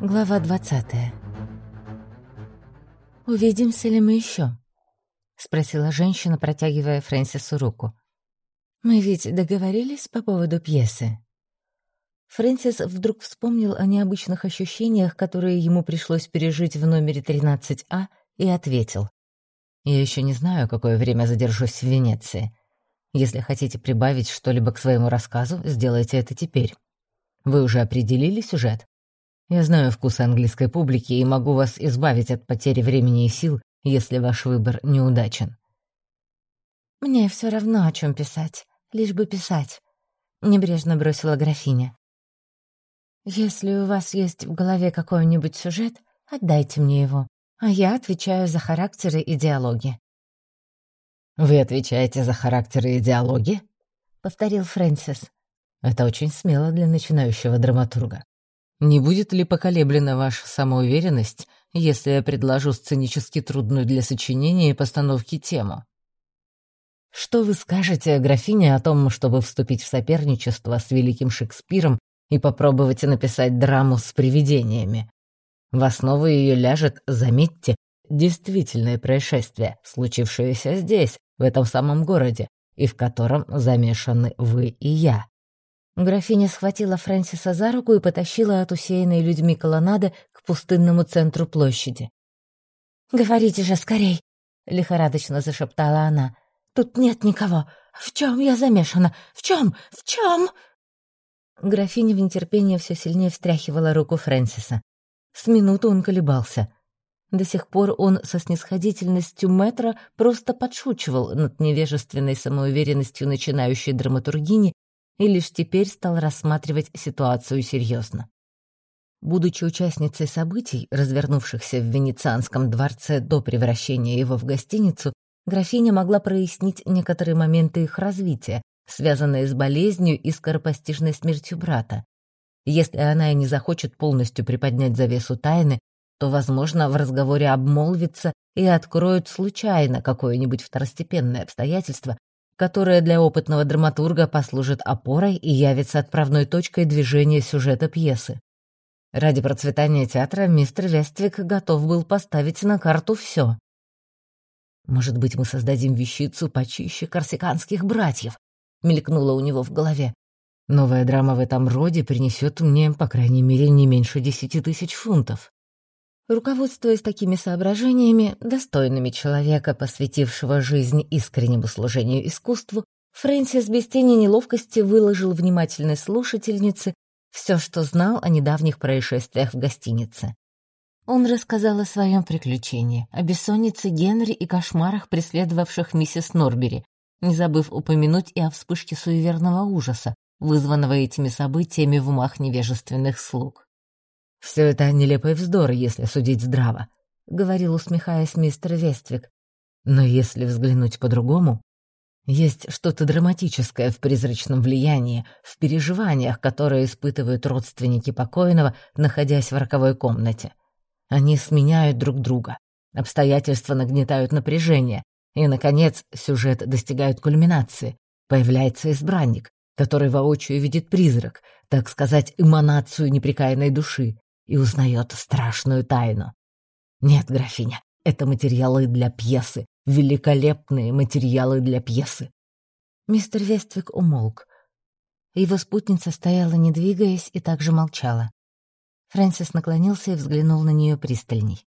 Глава двадцатая. «Увидимся ли мы еще?» — спросила женщина, протягивая Фрэнсису руку. «Мы ведь договорились по поводу пьесы?» Фрэнсис вдруг вспомнил о необычных ощущениях, которые ему пришлось пережить в номере 13А, и ответил. «Я еще не знаю, какое время задержусь в Венеции. Если хотите прибавить что-либо к своему рассказу, сделайте это теперь. Вы уже определили сюжет?» Я знаю вкус английской публики и могу вас избавить от потери времени и сил, если ваш выбор неудачен. Мне все равно, о чем писать, лишь бы писать, небрежно бросила графиня. Если у вас есть в голове какой-нибудь сюжет, отдайте мне его, а я отвечаю за характеры и диалоги. Вы отвечаете за характеры и диалоги? повторил Фрэнсис. Это очень смело для начинающего драматурга. Не будет ли поколеблена ваша самоуверенность, если я предложу сценически трудную для сочинения и постановки тему? Что вы скажете, графине, о том, чтобы вступить в соперничество с великим Шекспиром и попробовать написать драму с привидениями? В основу ее ляжет, заметьте, действительное происшествие, случившееся здесь, в этом самом городе, и в котором замешаны вы и я. Графиня схватила Фрэнсиса за руку и потащила от усеянной людьми колоннады к пустынному центру площади. «Говорите же скорей!» — лихорадочно зашептала она. «Тут нет никого. В чем я замешана? В чем? В чем?» Графиня в нетерпении все сильнее встряхивала руку Фрэнсиса. С минуту он колебался. До сих пор он со снисходительностью метра просто подшучивал над невежественной самоуверенностью начинающей драматургини и лишь теперь стал рассматривать ситуацию серьезно. Будучи участницей событий, развернувшихся в Венецианском дворце до превращения его в гостиницу, графиня могла прояснить некоторые моменты их развития, связанные с болезнью и скоропостижной смертью брата. Если она и не захочет полностью приподнять завесу тайны, то, возможно, в разговоре обмолвится и откроют случайно какое-нибудь второстепенное обстоятельство, которая для опытного драматурга послужит опорой и явится отправной точкой движения сюжета пьесы. Ради процветания театра мистер Вествик готов был поставить на карту все. «Может быть, мы создадим вещицу почище корсиканских братьев», — мелькнуло у него в голове. «Новая драма в этом роде принесет мне, по крайней мере, не меньше десяти тысяч фунтов». Руководствуясь такими соображениями, достойными человека, посвятившего жизнь искреннему служению искусству, Фрэнсис без тени неловкости выложил внимательной слушательнице все, что знал о недавних происшествиях в гостинице. Он рассказал о своем приключении, о бессоннице Генри и кошмарах, преследовавших миссис Норбери, не забыв упомянуть и о вспышке суеверного ужаса, вызванного этими событиями в умах невежественных слуг. «Все это нелепый вздор, если судить здраво», — говорил, усмехаясь мистер Вествик. «Но если взглянуть по-другому, есть что-то драматическое в призрачном влиянии, в переживаниях, которые испытывают родственники покойного, находясь в роковой комнате. Они сменяют друг друга, обстоятельства нагнетают напряжение, и, наконец, сюжет достигает кульминации. Появляется избранник, который воочию видит призрак, так сказать, эманацию неприкаянной души, и узнает страшную тайну. Нет, графиня, это материалы для пьесы, великолепные материалы для пьесы. Мистер Вествик умолк. Его спутница стояла, не двигаясь, и также молчала. Фрэнсис наклонился и взглянул на нее пристальней.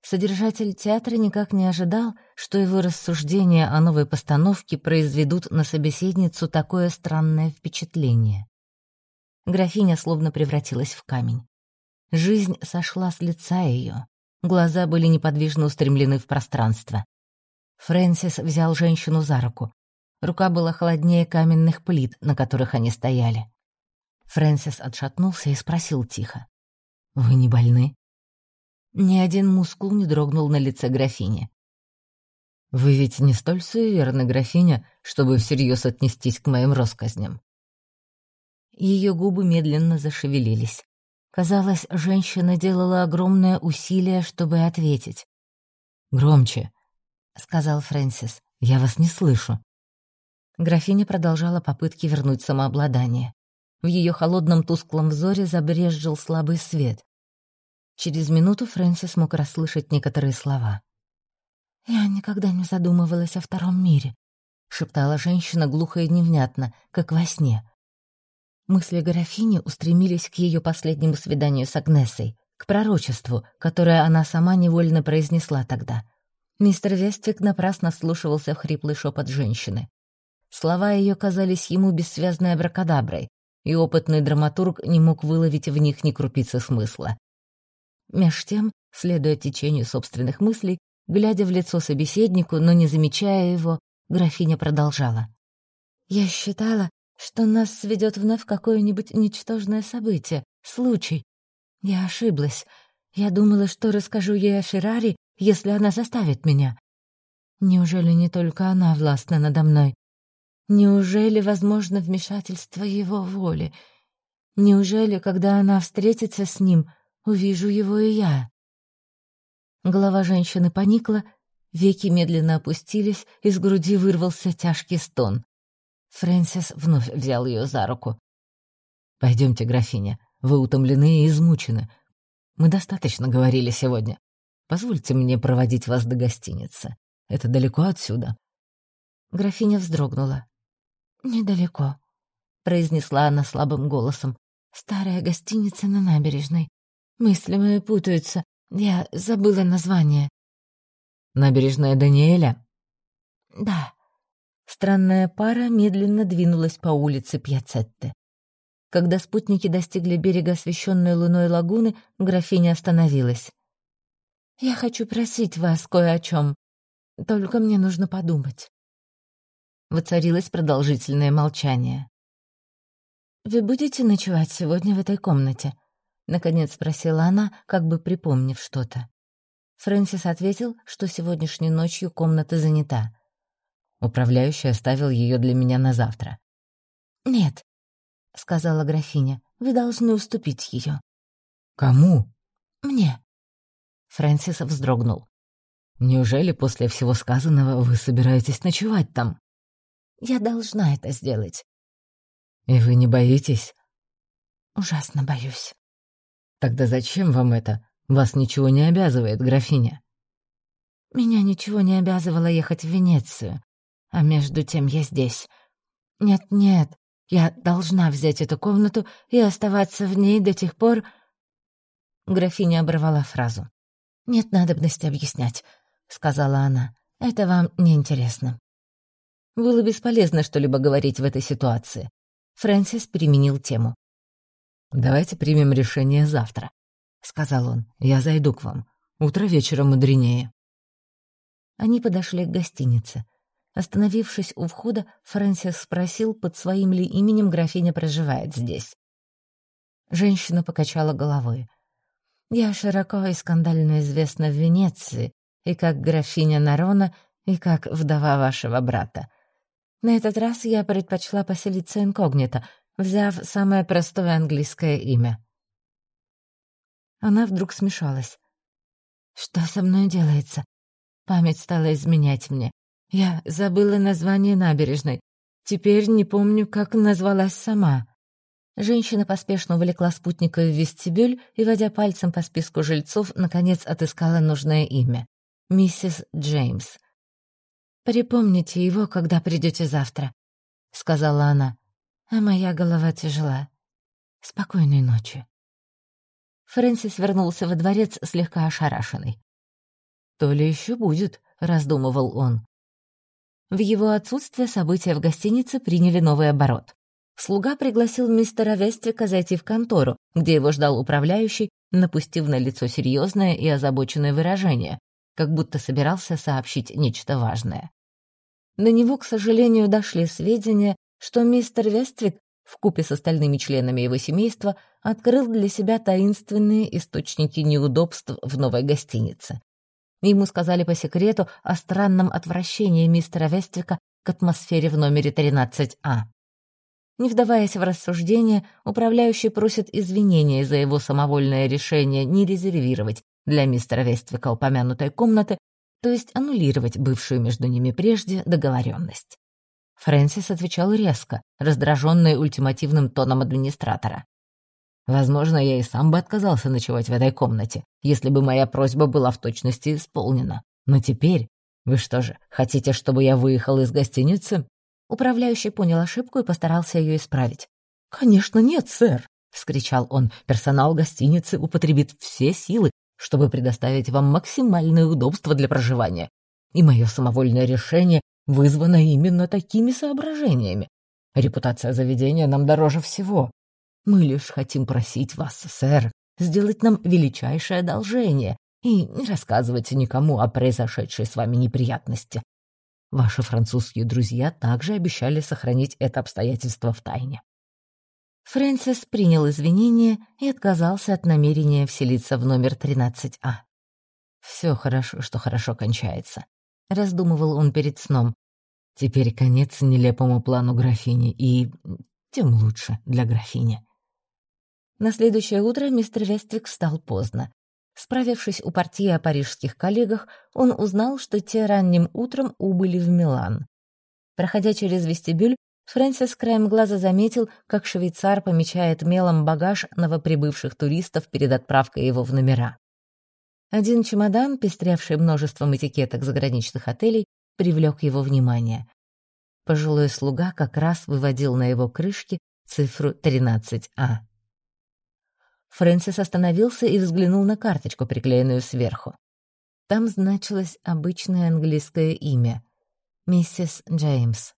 Содержатель театра никак не ожидал, что его рассуждения о новой постановке произведут на собеседницу такое странное впечатление. Графиня словно превратилась в камень. Жизнь сошла с лица ее. Глаза были неподвижно устремлены в пространство. Фрэнсис взял женщину за руку. Рука была холоднее каменных плит, на которых они стояли. Фрэнсис отшатнулся и спросил тихо. «Вы не больны?» Ни один мускул не дрогнул на лице графини. «Вы ведь не столь суеверны, графиня, чтобы всерьез отнестись к моим россказням». Ее губы медленно зашевелились. Казалось, женщина делала огромное усилие, чтобы ответить. «Громче», — сказал Фрэнсис, — «я вас не слышу». Графиня продолжала попытки вернуть самообладание. В ее холодном тусклом взоре забрезжил слабый свет. Через минуту Фрэнсис мог расслышать некоторые слова. «Я никогда не задумывалась о втором мире», — шептала женщина глухо и невнятно, как во сне. Мысли графини устремились к ее последнему свиданию с Агнесой, к пророчеству, которое она сама невольно произнесла тогда. Мистер Вествик напрасно вслушивался в хриплый шепот женщины. Слова ее казались ему бессвязной абракадаброй, и опытный драматург не мог выловить в них ни крупицы смысла. Меж тем, следуя течению собственных мыслей, глядя в лицо собеседнику, но не замечая его, графиня продолжала. «Я считала, что нас сведет вновь какое-нибудь ничтожное событие, случай. Я ошиблась. Я думала, что расскажу ей о Феррари, если она заставит меня. Неужели не только она властна надо мной? Неужели возможно вмешательство его воли? Неужели, когда она встретится с ним, увижу его и я. Голова женщины поникла, веки медленно опустились, из груди вырвался тяжкий стон. Фрэнсис вновь взял ее за руку. «Пойдемте, графиня, вы утомлены и измучены. Мы достаточно говорили сегодня. Позвольте мне проводить вас до гостиницы. Это далеко отсюда». Графиня вздрогнула. «Недалеко», — произнесла она слабым голосом. «Старая гостиница на набережной. Мысли мои путаются. Я забыла название. Набережная Даниэля? Да. Странная пара медленно двинулась по улице Пьяцетты. Когда спутники достигли берега освещенной луной лагуны, графиня остановилась. «Я хочу просить вас кое о чем. Только мне нужно подумать». Воцарилось продолжительное молчание. «Вы будете ночевать сегодня в этой комнате?» Наконец спросила она, как бы припомнив что-то. Фрэнсис ответил, что сегодняшней ночью комната занята. Управляющий оставил ее для меня на завтра. «Нет», — сказала графиня, — «вы должны уступить ее. «Кому?» «Мне». Фрэнсис вздрогнул. «Неужели после всего сказанного вы собираетесь ночевать там?» «Я должна это сделать». «И вы не боитесь?» «Ужасно боюсь». «Тогда зачем вам это? Вас ничего не обязывает, графиня». «Меня ничего не обязывало ехать в Венецию, а между тем я здесь. Нет-нет, я должна взять эту комнату и оставаться в ней до тех пор...» Графиня оборвала фразу. «Нет надобности объяснять», — сказала она. «Это вам не интересно. Было бесполезно что-либо говорить в этой ситуации. Фрэнсис переменил тему. «Давайте примем решение завтра», — сказал он. «Я зайду к вам. Утро вечера мудренее». Они подошли к гостинице. Остановившись у входа, Фрэнсис спросил, под своим ли именем графиня проживает здесь. Женщина покачала головой. «Я широко и скандально известна в Венеции, и как графиня Нарона, и как вдова вашего брата. На этот раз я предпочла поселиться инкогнито, взяв самое простое английское имя. Она вдруг смешалась. «Что со мной делается?» Память стала изменять мне. Я забыла название набережной. Теперь не помню, как назвалась сама. Женщина поспешно увлекла спутника в вестибюль и, водя пальцем по списку жильцов, наконец отыскала нужное имя. Миссис Джеймс. «Припомните его, когда придете завтра», — сказала она а моя голова тяжела. Спокойной ночи. Фрэнсис вернулся во дворец слегка ошарашенный. «То ли еще будет», — раздумывал он. В его отсутствие события в гостинице приняли новый оборот. Слуга пригласил мистера Вестика зайти в контору, где его ждал управляющий, напустив на лицо серьезное и озабоченное выражение, как будто собирался сообщить нечто важное. На него, к сожалению, дошли сведения, что мистер Вествик вкупе с остальными членами его семейства открыл для себя таинственные источники неудобств в новой гостинице. Ему сказали по секрету о странном отвращении мистера Вествика к атмосфере в номере 13А. Не вдаваясь в рассуждения, управляющий просит извинения за его самовольное решение не резервировать для мистера Вествика упомянутой комнаты, то есть аннулировать бывшую между ними прежде договоренность. Фрэнсис отвечал резко, раздраженный ультимативным тоном администратора. Возможно, я и сам бы отказался ночевать в этой комнате, если бы моя просьба была в точности исполнена. Но теперь... Вы что же, хотите, чтобы я выехал из гостиницы?» Управляющий понял ошибку и постарался ее исправить. «Конечно нет, сэр!» — вскричал он. «Персонал гостиницы употребит все силы, чтобы предоставить вам максимальное удобство для проживания. И мое самовольное решение вызвано именно такими соображениями. Репутация заведения нам дороже всего. Мы лишь хотим просить вас, сэр, сделать нам величайшее одолжение и не рассказывать никому о произошедшей с вами неприятности. Ваши французские друзья также обещали сохранить это обстоятельство в тайне. Фрэнсис принял извинения и отказался от намерения вселиться в номер 13А. «Все хорошо, что хорошо кончается», — раздумывал он перед сном. «Теперь конец нелепому плану графини, и тем лучше для графини». На следующее утро мистер Вествик встал поздно. Справившись у партии о парижских коллегах, он узнал, что те ранним утром убыли в Милан. Проходя через вестибюль, Фрэнсис краем глаза заметил, как швейцар помечает мелом багаж новоприбывших туристов перед отправкой его в номера. Один чемодан, пестрявший множеством этикеток заграничных отелей, привлек его внимание. Пожилой слуга как раз выводил на его крышке цифру 13А. Фрэнсис остановился и взглянул на карточку, приклеенную сверху. Там значилось обычное английское имя — миссис Джеймс.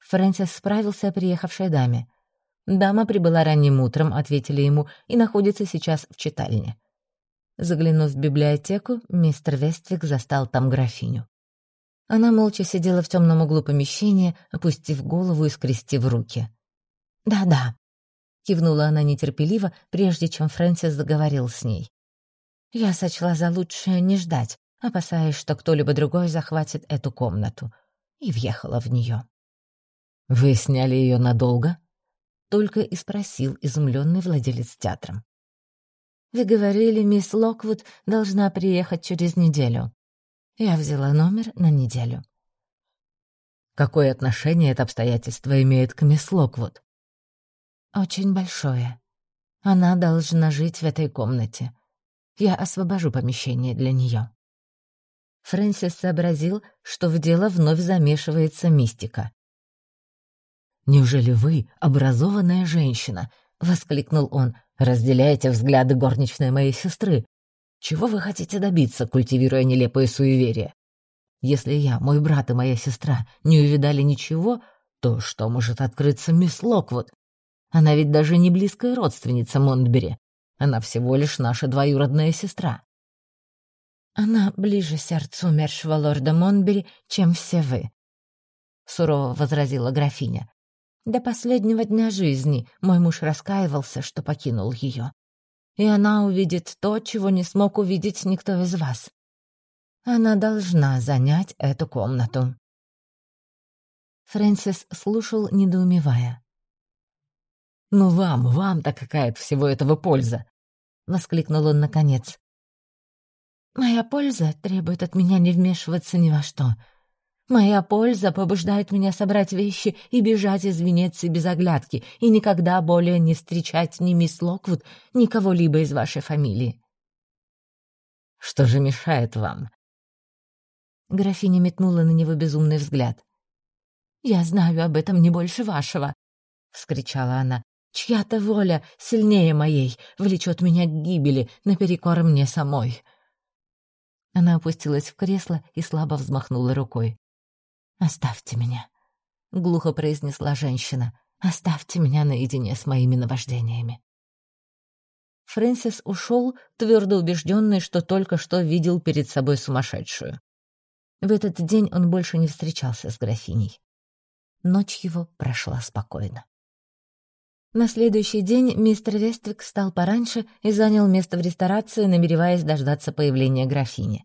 Фрэнсис справился о приехавшей даме. Дама прибыла ранним утром, ответили ему, и находится сейчас в читальне. Заглянув в библиотеку, мистер Вествик застал там графиню. Она молча сидела в темном углу помещения, опустив голову и скрестив руки. «Да-да», кивнула она нетерпеливо, прежде чем Фрэнсис заговорил с ней. Я сочла за лучшее не ждать, опасаясь, что кто-либо другой захватит эту комнату, и въехала в нее. «Вы сняли ее надолго?» — только и спросил изумленный владелец театром. «Вы говорили, мисс Локвуд должна приехать через неделю. Я взяла номер на неделю». «Какое отношение это обстоятельство имеет к мисс Локвуд?» Очень большое. Она должна жить в этой комнате. Я освобожу помещение для нее. Фрэнсис сообразил, что в дело вновь замешивается мистика. «Неужели вы, образованная женщина?» — воскликнул он. «Разделяете взгляды горничной моей сестры. Чего вы хотите добиться, культивируя нелепые суеверия? Если я, мой брат и моя сестра не увидали ничего, то что может открыться мисс Локвуд? Она ведь даже не близкая родственница Монтбери. Она всего лишь наша двоюродная сестра. Она ближе сердцу умершего лорда Монтбери, чем все вы, — сурово возразила графиня. До последнего дня жизни мой муж раскаивался, что покинул ее. И она увидит то, чего не смог увидеть никто из вас. Она должна занять эту комнату. Фрэнсис слушал, недоумевая. «Ну вам, вам-то какая от всего этого польза?» — воскликнул он наконец. «Моя польза требует от меня не вмешиваться ни во что. Моя польза побуждает меня собрать вещи и бежать из Венеции без оглядки и никогда более не встречать ни мисс Локвуд, ни кого-либо из вашей фамилии». «Что же мешает вам?» Графиня метнула на него безумный взгляд. «Я знаю об этом не больше вашего», — вскричала она. Чья-то воля, сильнее моей, влечет меня к гибели, наперекор мне самой. Она опустилась в кресло и слабо взмахнула рукой. «Оставьте меня», — глухо произнесла женщина. «Оставьте меня наедине с моими наваждениями». Фрэнсис ушел, твердо убежденный, что только что видел перед собой сумасшедшую. В этот день он больше не встречался с графиней. Ночь его прошла спокойно. На следующий день мистер Вествик встал пораньше и занял место в ресторации, намереваясь дождаться появления графини.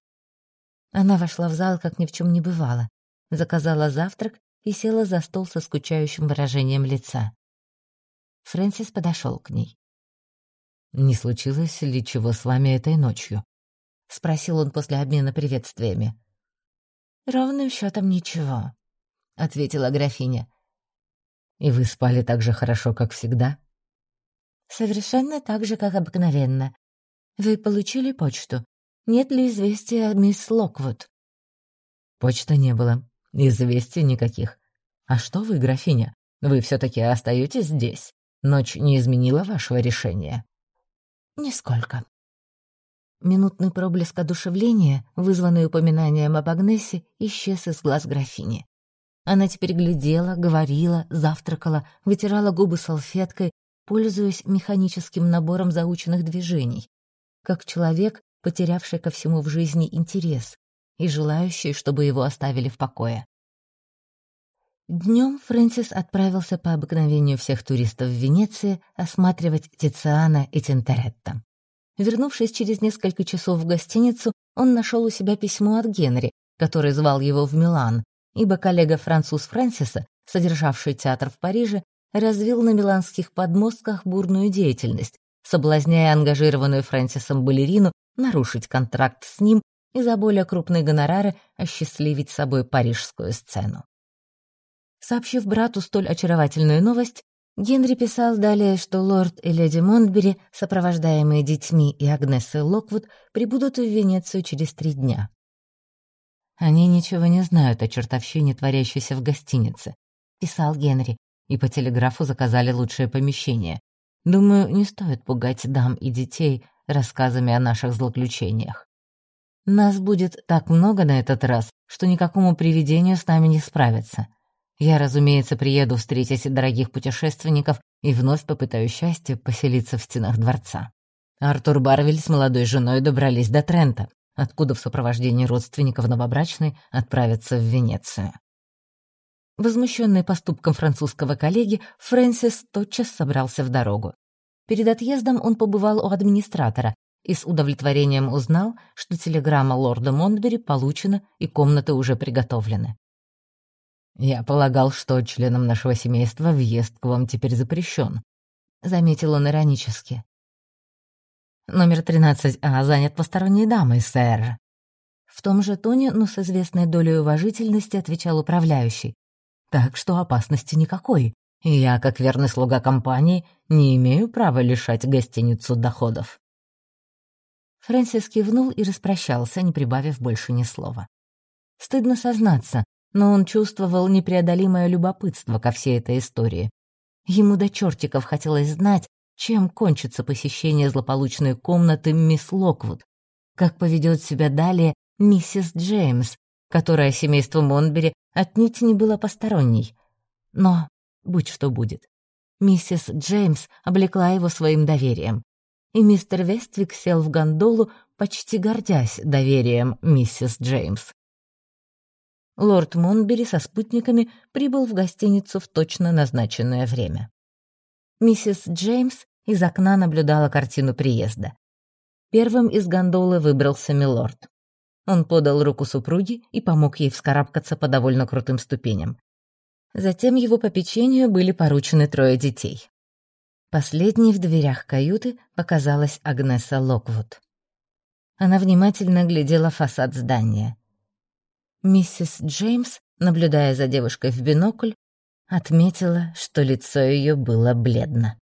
Она вошла в зал, как ни в чем не бывало, заказала завтрак и села за стол со скучающим выражением лица. Фрэнсис подошел к ней. «Не случилось ли чего с вами этой ночью?» — спросил он после обмена приветствиями. «Ровным счетом ничего», — ответила графиня. И вы спали так же хорошо, как всегда? «Совершенно так же, как обыкновенно. Вы получили почту? Нет ли известия о мисс Локвуд?» Почта не было. Известий никаких. А что вы, графиня? Вы все таки остаетесь здесь? Ночь не изменила вашего решения?» «Нисколько». Минутный проблеск одушевления, вызванный упоминанием об Агнесе, исчез из глаз графини. Она теперь глядела, говорила, завтракала, вытирала губы салфеткой, пользуясь механическим набором заученных движений, как человек, потерявший ко всему в жизни интерес и желающий, чтобы его оставили в покое. Днем Фрэнсис отправился по обыкновению всех туристов в Венеции осматривать Тициана и Тинторетто. Вернувшись через несколько часов в гостиницу, он нашел у себя письмо от Генри, который звал его в Милан, ибо коллега-француз Фрэнсиса, содержавший театр в Париже, развил на миланских подмостках бурную деятельность, соблазняя ангажированную Фрэнсисом балерину нарушить контракт с ним и за более крупные гонорары осчастливить собой парижскую сцену. Сообщив брату столь очаровательную новость, Генри писал далее, что лорд и леди Монтбери, сопровождаемые детьми и Агнесой Локвуд, прибудут в Венецию через три дня. «Они ничего не знают о чертовщине, творящейся в гостинице», — писал Генри, и по телеграфу заказали лучшее помещение. «Думаю, не стоит пугать дам и детей рассказами о наших злоключениях. Нас будет так много на этот раз, что никакому привидению с нами не справиться. Я, разумеется, приеду встретить дорогих путешественников и вновь попытаю счастье поселиться в стенах дворца. Артур Барвель с молодой женой добрались до Трента, откуда в сопровождении родственников новобрачной отправятся в Венецию. Возмущенный поступком французского коллеги, Фрэнсис тотчас собрался в дорогу. Перед отъездом он побывал у администратора и с удовлетворением узнал, что телеграмма лорда Монтбери получена и комнаты уже приготовлены. «Я полагал, что членам нашего семейства въезд к вам теперь запрещен», — заметил он иронически. «Номер 13А занят посторонней дамой, сэр». В том же тоне, но с известной долей уважительности отвечал управляющий. «Так что опасности никакой, я, как верный слуга компании, не имею права лишать гостиницу доходов». Фрэнсис кивнул и распрощался, не прибавив больше ни слова. Стыдно сознаться, но он чувствовал непреодолимое любопытство ко всей этой истории. Ему до чертиков хотелось знать, чем кончится посещение злополучной комнаты мисс Локвуд, как поведет себя далее миссис Джеймс, которая семейству Монбери отнюдь не была посторонней. Но будь что будет. Миссис Джеймс облекла его своим доверием, и мистер Вествик сел в гондолу, почти гордясь доверием миссис Джеймс. Лорд Монбери со спутниками прибыл в гостиницу в точно назначенное время. Миссис Джеймс из окна наблюдала картину приезда. Первым из гондолы выбрался милорд. Он подал руку супруге и помог ей вскарабкаться по довольно крутым ступеням. Затем его попечению были поручены трое детей. Последней в дверях каюты показалась Агнеса Локвуд. Она внимательно глядела фасад здания. Миссис Джеймс, наблюдая за девушкой в бинокль, отметила, что лицо ее было бледно.